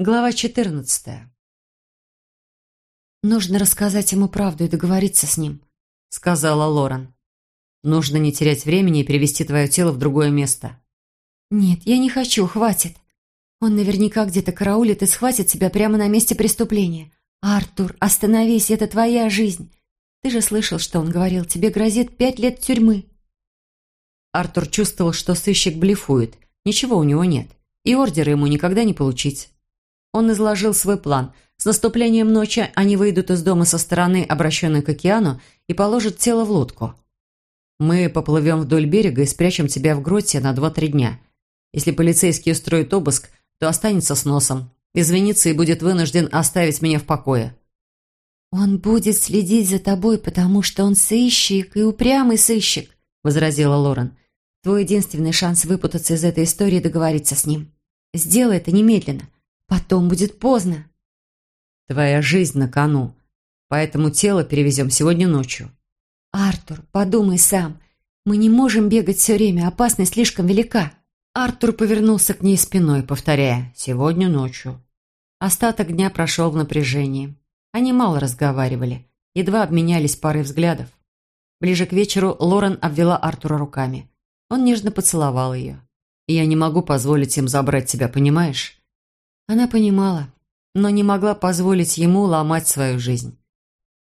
Глава 14. «Нужно рассказать ему правду и договориться с ним», — сказала Лорен. «Нужно не терять времени и перевести твое тело в другое место». «Нет, я не хочу, хватит. Он наверняка где-то караулит и схватит тебя прямо на месте преступления. Артур, остановись, это твоя жизнь. Ты же слышал, что он говорил, тебе грозит пять лет тюрьмы». Артур чувствовал, что сыщик блефует. Ничего у него нет. И ордера ему никогда не получить. Он изложил свой план. С наступлением ночи они выйдут из дома со стороны, обращенной к океану, и положат тело в лодку. Мы поплывем вдоль берега и спрячем тебя в гроте на два-три дня. Если полицейский устроит обыск, то останется с носом. Извинится и будет вынужден оставить меня в покое. «Он будет следить за тобой, потому что он сыщик и упрямый сыщик», — возразила Лорен. «Твой единственный шанс выпутаться из этой истории — договориться с ним. Сделай это немедленно. Потом будет поздно. Твоя жизнь на кону. Поэтому тело перевезем сегодня ночью. Артур, подумай сам. Мы не можем бегать все время, опасность слишком велика. Артур повернулся к ней спиной, повторяя «сегодня ночью». Остаток дня прошел в напряжении. Они мало разговаривали, едва обменялись парой взглядов. Ближе к вечеру Лорен обвела Артура руками. Он нежно поцеловал ее. «Я не могу позволить им забрать тебя, понимаешь? Она понимала, но не могла позволить ему ломать свою жизнь.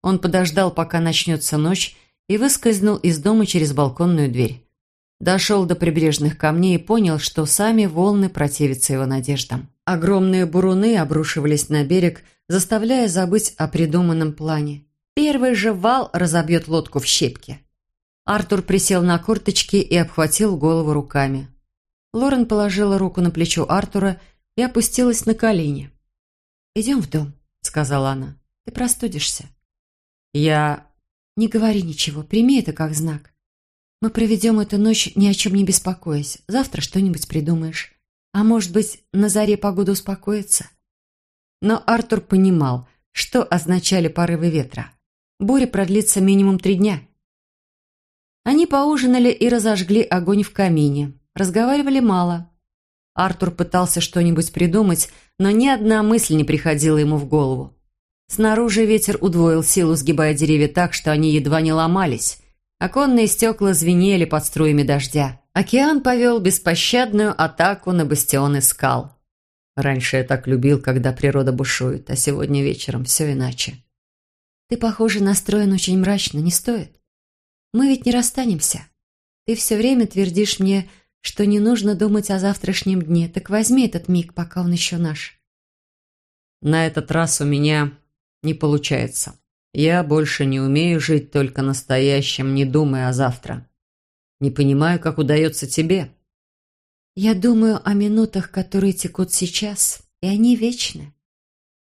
Он подождал, пока начнется ночь, и выскользнул из дома через балконную дверь. Дошел до прибрежных камней и понял, что сами волны противятся его надеждам. Огромные буруны обрушивались на берег, заставляя забыть о придуманном плане. Первый же вал разобьет лодку в щепки. Артур присел на корточки и обхватил голову руками. Лорен положила руку на плечо Артура и опустилась на колени. «Идем в дом», — сказала она. «Ты простудишься». «Я...» «Не говори ничего, прими это как знак. Мы проведем эту ночь, ни о чем не беспокоясь. Завтра что-нибудь придумаешь. А может быть, на заре погода успокоится?» Но Артур понимал, что означали порывы ветра. Буря продлится минимум три дня. Они поужинали и разожгли огонь в камине. Разговаривали мало. Артур пытался что-нибудь придумать, но ни одна мысль не приходила ему в голову. Снаружи ветер удвоил силу, сгибая деревья так, что они едва не ломались. Оконные стекла звенели под струями дождя. Океан повел беспощадную атаку на бастионы скал. Раньше я так любил, когда природа бушует, а сегодня вечером все иначе. Ты, похоже, настроен очень мрачно, не стоит. Мы ведь не расстанемся. Ты все время твердишь мне, что не нужно думать о завтрашнем дне, так возьми этот миг, пока он еще наш. На этот раз у меня не получается. Я больше не умею жить только настоящим, не думая о завтра. Не понимаю, как удается тебе. Я думаю о минутах, которые текут сейчас, и они вечны.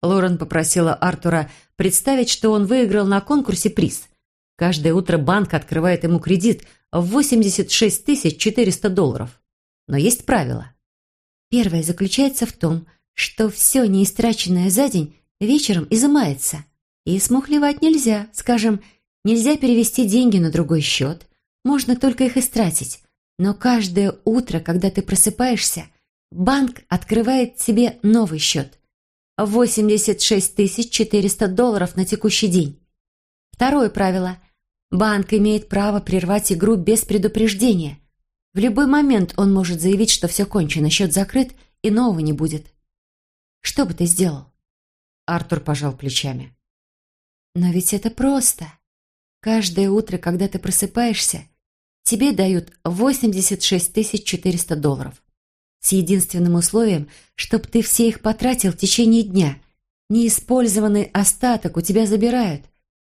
Лорен попросила Артура представить, что он выиграл на конкурсе приз. Каждое утро банк открывает ему кредит в 86 400 долларов. Но есть правило. Первое заключается в том, что все неистраченное за день вечером изымается. И смухлевать нельзя. Скажем, нельзя перевести деньги на другой счет. Можно только их истратить. Но каждое утро, когда ты просыпаешься, банк открывает тебе новый счет. 86 400 долларов на текущий день. Второе правило. Банк имеет право прервать игру без предупреждения. В любой момент он может заявить, что все кончено, счет закрыт и нового не будет. Что бы ты сделал? Артур пожал плечами. Но ведь это просто. Каждое утро, когда ты просыпаешься, тебе дают 86 400 долларов. С единственным условием, чтобы ты все их потратил в течение дня. Неиспользованный остаток у тебя забирают,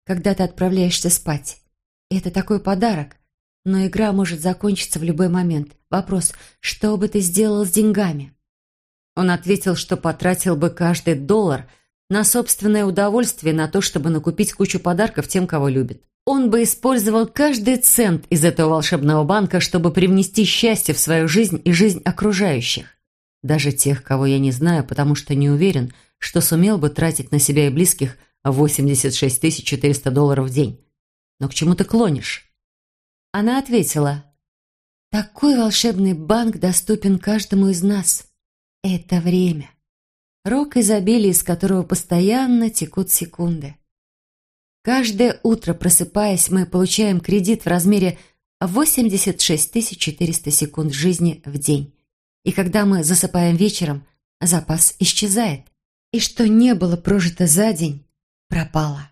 когда ты отправляешься спать. Это такой подарок. Но игра может закончиться в любой момент. Вопрос, что бы ты сделал с деньгами? Он ответил, что потратил бы каждый доллар на собственное удовольствие, на то, чтобы накупить кучу подарков тем, кого любит. Он бы использовал каждый цент из этого волшебного банка, чтобы привнести счастье в свою жизнь и жизнь окружающих. Даже тех, кого я не знаю, потому что не уверен, что сумел бы тратить на себя и близких 86 400 долларов в день. Но к чему ты клонишь?» Она ответила. «Такой волшебный банк доступен каждому из нас. Это время. Рок изобилия, из которого постоянно текут секунды. Каждое утро, просыпаясь, мы получаем кредит в размере 86 400 секунд жизни в день. И когда мы засыпаем вечером, запас исчезает. И что не было прожито за день, пропало.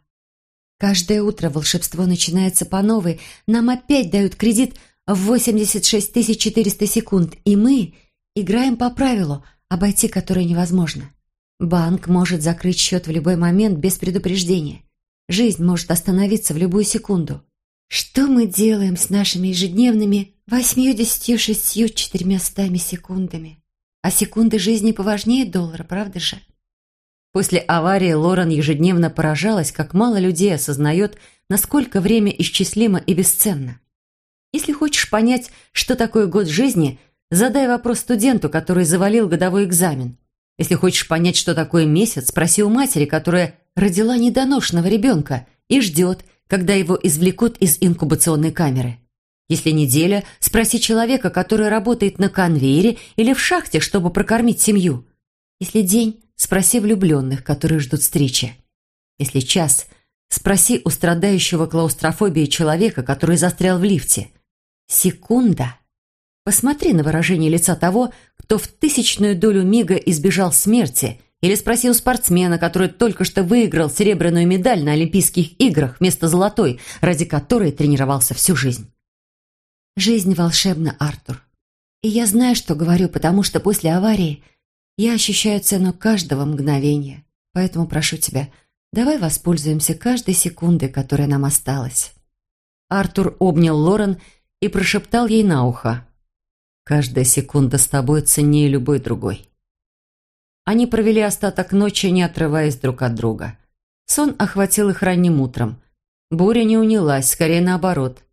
Каждое утро волшебство начинается по новой. Нам опять дают кредит в 86 400 секунд, и мы играем по правилу, обойти которое невозможно. Банк может закрыть счет в любой момент без предупреждения. Жизнь может остановиться в любую секунду. Что мы делаем с нашими ежедневными 86 четырьмястами секундами? А секунды жизни поважнее доллара, правда же? После аварии Лорен ежедневно поражалась, как мало людей осознает, насколько время исчислимо и бесценно. Если хочешь понять, что такое год жизни, задай вопрос студенту, который завалил годовой экзамен. Если хочешь понять, что такое месяц, спроси у матери, которая родила недоношенного ребенка и ждет, когда его извлекут из инкубационной камеры. Если неделя, спроси человека, который работает на конвейере или в шахте, чтобы прокормить семью. Если день, спроси влюбленных, которые ждут встречи. Если час, спроси у страдающего клаустрофобией человека, который застрял в лифте. Секунда. Посмотри на выражение лица того, кто в тысячную долю мига избежал смерти, или спроси у спортсмена, который только что выиграл серебряную медаль на Олимпийских играх вместо золотой, ради которой тренировался всю жизнь. Жизнь волшебна, Артур. И я знаю, что говорю, потому что после аварии я ощущаю цену каждого мгновения. Поэтому прошу тебя, давай воспользуемся каждой секундой, которая нам осталась. Артур обнял Лорен и прошептал ей на ухо. «Каждая секунда с тобой ценнее любой другой». Они провели остаток ночи, не отрываясь друг от друга. Сон охватил их ранним утром. Буря не унялась, скорее наоборот.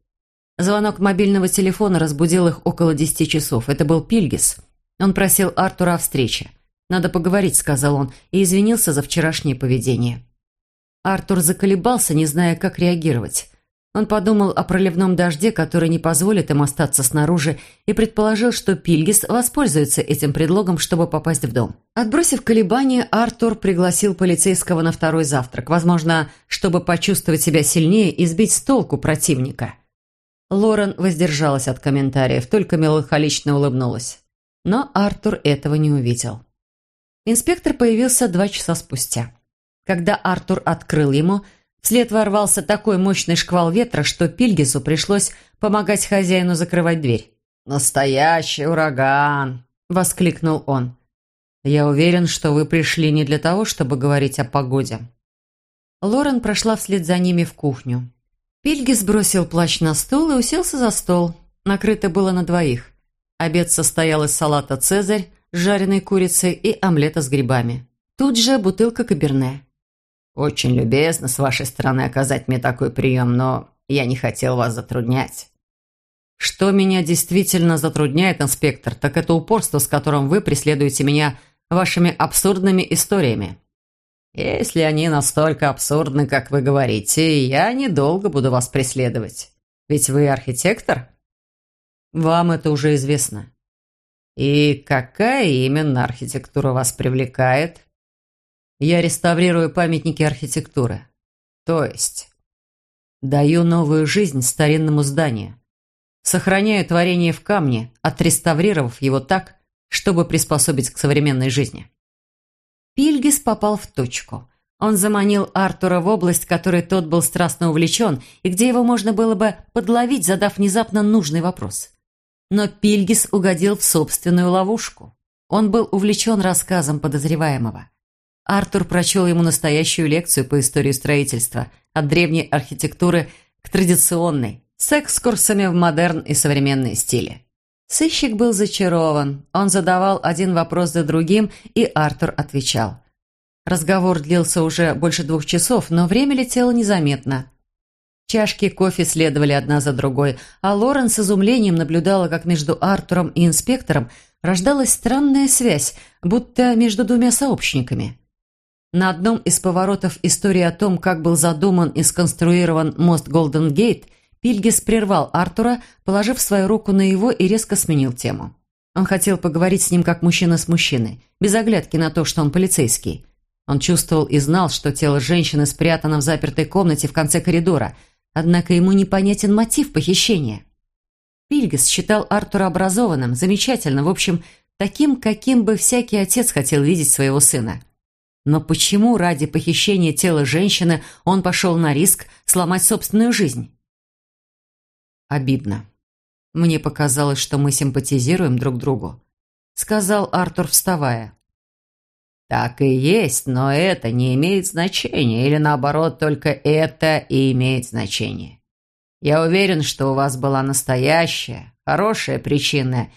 Звонок мобильного телефона разбудил их около десяти часов. Это был Пильгис. Он просил Артура о встрече. «Надо поговорить», — сказал он, и извинился за вчерашнее поведение. Артур заколебался, не зная, как реагировать. Он подумал о проливном дожде, который не позволит им остаться снаружи, и предположил, что Пильгис воспользуется этим предлогом, чтобы попасть в дом. Отбросив колебания, Артур пригласил полицейского на второй завтрак, возможно, чтобы почувствовать себя сильнее и сбить с толку противника. Лорен воздержалась от комментариев, только меланхолично улыбнулась. Но Артур этого не увидел. Инспектор появился два часа спустя. Когда Артур открыл ему, Вслед ворвался такой мощный шквал ветра, что Пильгису пришлось помогать хозяину закрывать дверь. «Настоящий ураган!» – воскликнул он. «Я уверен, что вы пришли не для того, чтобы говорить о погоде». Лорен прошла вслед за ними в кухню. Пильгис бросил плащ на стол и уселся за стол. Накрыто было на двоих. Обед состоял из салата «Цезарь», жареной курицей и омлета с грибами. Тут же бутылка каберне. «Очень любезно с вашей стороны оказать мне такой прием, но я не хотел вас затруднять». «Что меня действительно затрудняет, инспектор, так это упорство, с которым вы преследуете меня вашими абсурдными историями». «Если они настолько абсурдны, как вы говорите, я недолго буду вас преследовать. Ведь вы архитектор?» «Вам это уже известно». «И какая именно архитектура вас привлекает?» Я реставрирую памятники архитектуры. То есть даю новую жизнь старинному зданию. Сохраняю творение в камне, отреставрировав его так, чтобы приспособить к современной жизни. Пильгис попал в точку. Он заманил Артура в область, которой тот был страстно увлечен, и где его можно было бы подловить, задав внезапно нужный вопрос. Но Пильгис угодил в собственную ловушку. Он был увлечен рассказом подозреваемого. Артур прочел ему настоящую лекцию по истории строительства, от древней архитектуры к традиционной, с экскурсами в модерн и современные стили. Сыщик был зачарован. Он задавал один вопрос за другим, и Артур отвечал. Разговор длился уже больше двух часов, но время летело незаметно. Чашки кофе следовали одна за другой, а Лорен с изумлением наблюдала, как между Артуром и инспектором рождалась странная связь, будто между двумя сообщниками. На одном из поворотов истории о том, как был задуман и сконструирован мост Голден Гейт, Пильгис прервал Артура, положив свою руку на его и резко сменил тему. Он хотел поговорить с ним как мужчина с мужчиной, без оглядки на то, что он полицейский. Он чувствовал и знал, что тело женщины спрятано в запертой комнате в конце коридора, однако ему непонятен мотив похищения. Пильгас считал Артура образованным, замечательным, в общем, таким, каким бы всякий отец хотел видеть своего сына. Но почему ради похищения тела женщины он пошел на риск сломать собственную жизнь? Обидно. Мне показалось, что мы симпатизируем друг другу. Сказал Артур, вставая. Так и есть, но это не имеет значения, или наоборот, только это и имеет значение. Я уверен, что у вас была настоящая, хорошая причина,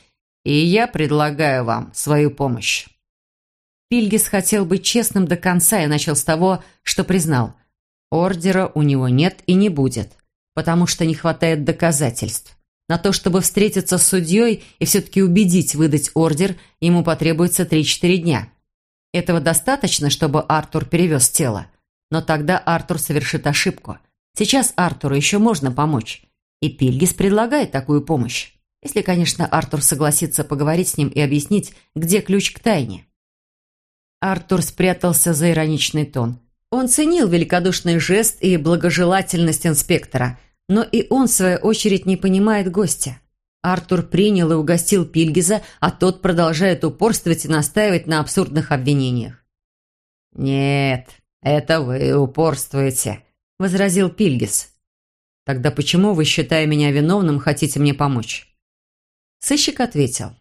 и я предлагаю вам свою помощь. Пильгис хотел быть честным до конца и начал с того, что признал. Ордера у него нет и не будет, потому что не хватает доказательств. На то, чтобы встретиться с судьей и все-таки убедить выдать ордер, ему потребуется 3-4 дня. Этого достаточно, чтобы Артур перевез тело. Но тогда Артур совершит ошибку. Сейчас Артуру еще можно помочь. И Пильгис предлагает такую помощь. Если, конечно, Артур согласится поговорить с ним и объяснить, где ключ к тайне. Артур спрятался за ироничный тон. Он ценил великодушный жест и благожелательность инспектора, но и он, в свою очередь, не понимает гостя. Артур принял и угостил Пильгиза, а тот продолжает упорствовать и настаивать на абсурдных обвинениях. «Нет, это вы упорствуете», — возразил Пильгиз. «Тогда почему вы, считая меня виновным, хотите мне помочь?» Сыщик ответил.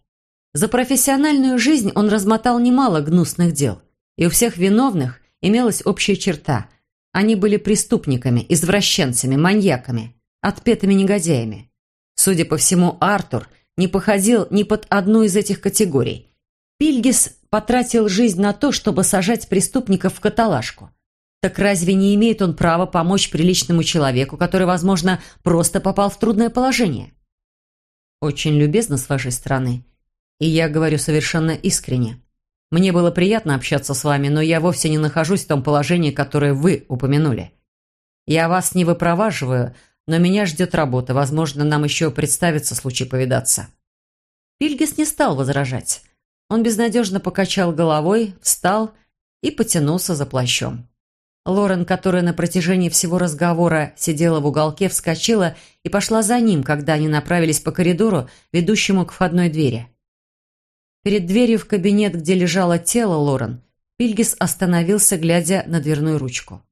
За профессиональную жизнь он размотал немало гнусных дел, и у всех виновных имелась общая черта. Они были преступниками, извращенцами, маньяками, отпетыми негодяями. Судя по всему, Артур не походил ни под одну из этих категорий. Пильгис потратил жизнь на то, чтобы сажать преступников в каталажку. Так разве не имеет он права помочь приличному человеку, который, возможно, просто попал в трудное положение? Очень любезно с вашей стороны и я говорю совершенно искренне. Мне было приятно общаться с вами, но я вовсе не нахожусь в том положении, которое вы упомянули. Я вас не выпроваживаю, но меня ждет работа. Возможно, нам еще представится случай повидаться». Пильгис не стал возражать. Он безнадежно покачал головой, встал и потянулся за плащом. Лорен, которая на протяжении всего разговора сидела в уголке, вскочила и пошла за ним, когда они направились по коридору, ведущему к входной двери. Перед дверью в кабинет, где лежало тело Лорен, Пильгис остановился, глядя на дверную ручку.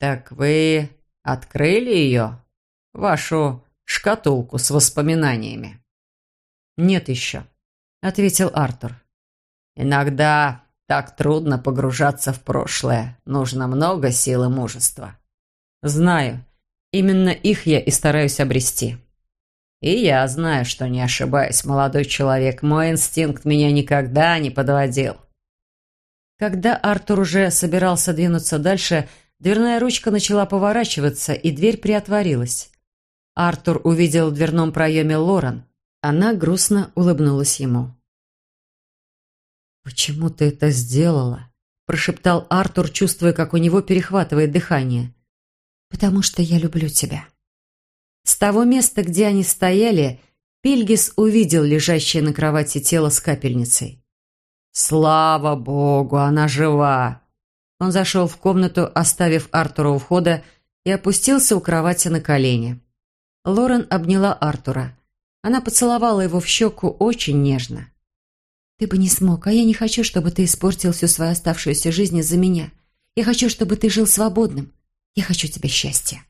«Так вы открыли ее? Вашу шкатулку с воспоминаниями?» «Нет еще», — ответил Артур. «Иногда так трудно погружаться в прошлое. Нужно много сил и мужества». «Знаю. Именно их я и стараюсь обрести». И я знаю, что не ошибаюсь, молодой человек. Мой инстинкт меня никогда не подводил. Когда Артур уже собирался двинуться дальше, дверная ручка начала поворачиваться, и дверь приотворилась. Артур увидел в дверном проеме Лорен. Она грустно улыбнулась ему. «Почему ты это сделала?» – прошептал Артур, чувствуя, как у него перехватывает дыхание. «Потому что я люблю тебя». С того места, где они стояли, Пильгис увидел лежащее на кровати тело с капельницей. «Слава богу, она жива!» Он зашел в комнату, оставив Артура у входа, и опустился у кровати на колени. Лорен обняла Артура. Она поцеловала его в щеку очень нежно. «Ты бы не смог, а я не хочу, чтобы ты испортил всю свою оставшуюся жизнь из-за меня. Я хочу, чтобы ты жил свободным. Я хочу тебе счастья».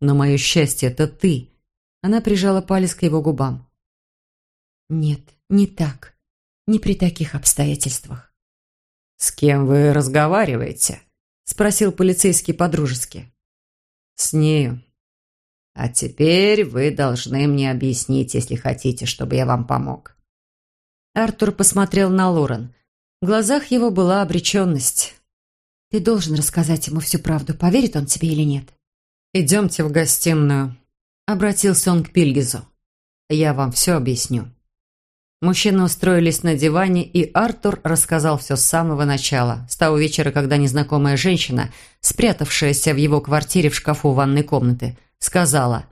Но мое счастье — это ты. Она прижала палец к его губам. Нет, не так. Не при таких обстоятельствах. «С кем вы разговариваете?» — спросил полицейский подружески. «С нею. А теперь вы должны мне объяснить, если хотите, чтобы я вам помог». Артур посмотрел на Лорен. В глазах его была обреченность. «Ты должен рассказать ему всю правду, поверит он тебе или нет?» «Идемте в гостиную», — обратился он к Пильгизу. «Я вам все объясню». Мужчины устроились на диване, и Артур рассказал все с самого начала, с того вечера, когда незнакомая женщина, спрятавшаяся в его квартире в шкафу ванной комнаты, сказала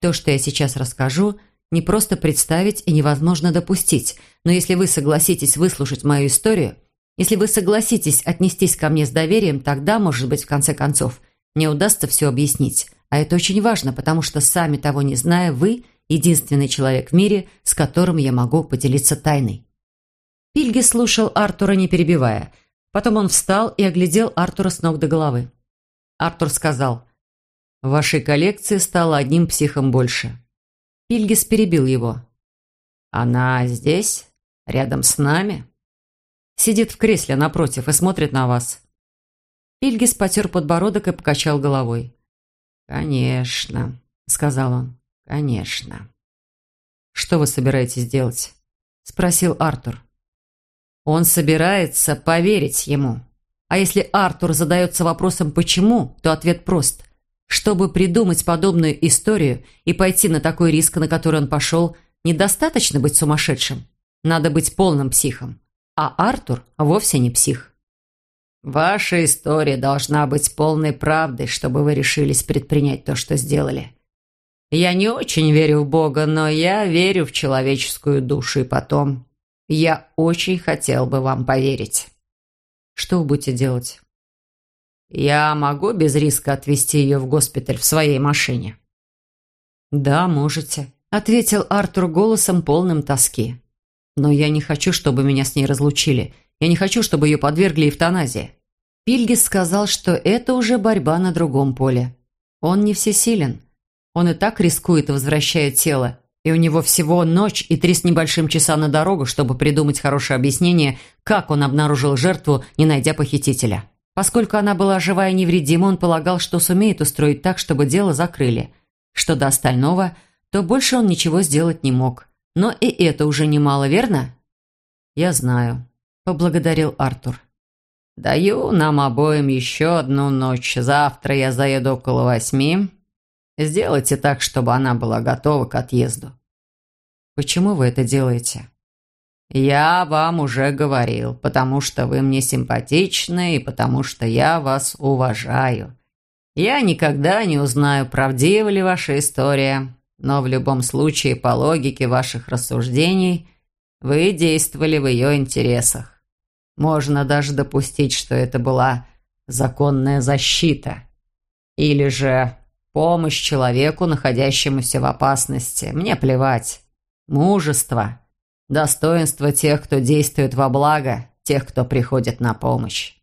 «То, что я сейчас расскажу, не просто представить и невозможно допустить. Но если вы согласитесь выслушать мою историю, если вы согласитесь отнестись ко мне с доверием, тогда, может быть, в конце концов, мне удастся все объяснить. А это очень важно, потому что, сами того не зная, вы – единственный человек в мире, с которым я могу поделиться тайной. Пильги слушал Артура, не перебивая. Потом он встал и оглядел Артура с ног до головы. Артур сказал, «В вашей коллекции стало одним психом больше». Пильгис перебил его. «Она здесь? Рядом с нами?» Сидит в кресле напротив и смотрит на вас. Пильгис потер подбородок и покачал головой. «Конечно», — сказал он, — «конечно». «Что вы собираетесь делать?» — спросил Артур. Он собирается поверить ему. А если Артур задается вопросом «почему?», то ответ прост. Чтобы придумать подобную историю и пойти на такой риск, на который он пошел, недостаточно быть сумасшедшим. Надо быть полным психом. А Артур вовсе не псих. «Ваша история должна быть полной правдой, чтобы вы решились предпринять то, что сделали. Я не очень верю в Бога, но я верю в человеческую душу, и потом я очень хотел бы вам поверить». «Что вы будете делать?» «Я могу без риска отвезти ее в госпиталь в своей машине?» «Да, можете», — ответил Артур голосом полным тоски. Но я не хочу, чтобы меня с ней разлучили. Я не хочу, чтобы ее подвергли эвтаназии. Пильгис сказал, что это уже борьба на другом поле. Он не всесилен. Он и так рискует, возвращая тело. И у него всего ночь и три с небольшим часа на дорогу, чтобы придумать хорошее объяснение, как он обнаружил жертву, не найдя похитителя. Поскольку она была жива и невредима, он полагал, что сумеет устроить так, чтобы дело закрыли. Что до остального, то больше он ничего сделать не мог. Но и это уже немало, верно?» «Я знаю», — поблагодарил Артур. «Даю нам обоим еще одну ночь. Завтра я заеду около восьми. Сделайте так, чтобы она была готова к отъезду». «Почему вы это делаете?» «Я вам уже говорил, потому что вы мне симпатичны и потому что я вас уважаю. Я никогда не узнаю, правдива ли ваша история, но в любом случае, по логике ваших рассуждений, вы действовали в ее интересах. Можно даже допустить, что это была законная защита. Или же помощь человеку, находящемуся в опасности. Мне плевать. Мужество. Достоинство тех, кто действует во благо, тех, кто приходит на помощь.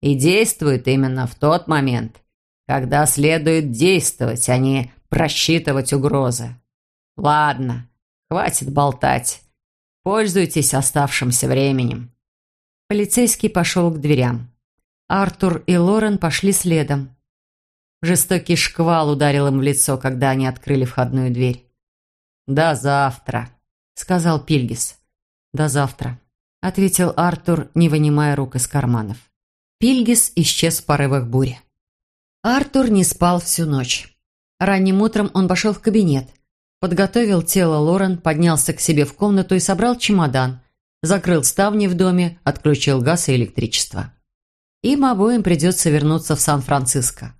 И действует именно в тот момент, когда следует действовать, а не просчитывать угрозы. Ладно, хватит болтать. Пользуйтесь оставшимся временем. Полицейский пошел к дверям. Артур и Лорен пошли следом. Жестокий шквал ударил им в лицо, когда они открыли входную дверь. «До завтра», — сказал Пильгис. «До завтра», — ответил Артур, не вынимая рук из карманов. Пильгис исчез в порывах бури. Артур не спал всю ночь. Ранним утром он пошел в кабинет, подготовил тело Лорен, поднялся к себе в комнату и собрал чемодан, закрыл ставни в доме, отключил газ и электричество. Им обоим придется вернуться в Сан-Франциско.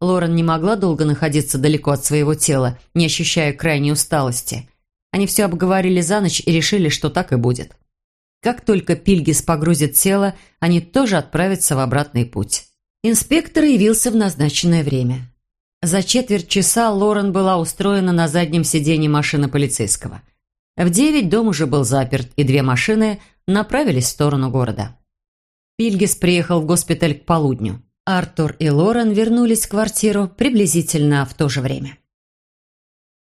Лорен не могла долго находиться далеко от своего тела, не ощущая крайней усталости. Они все обговорили за ночь и решили, что так и будет. Как только Пильгис погрузит тело, они тоже отправятся в обратный путь. Инспектор явился в назначенное время. За четверть часа Лорен была устроена на заднем сиденье машины полицейского. В девять дом уже был заперт, и две машины направились в сторону города. Пильгис приехал в госпиталь к полудню. Артур и Лорен вернулись в квартиру приблизительно в то же время.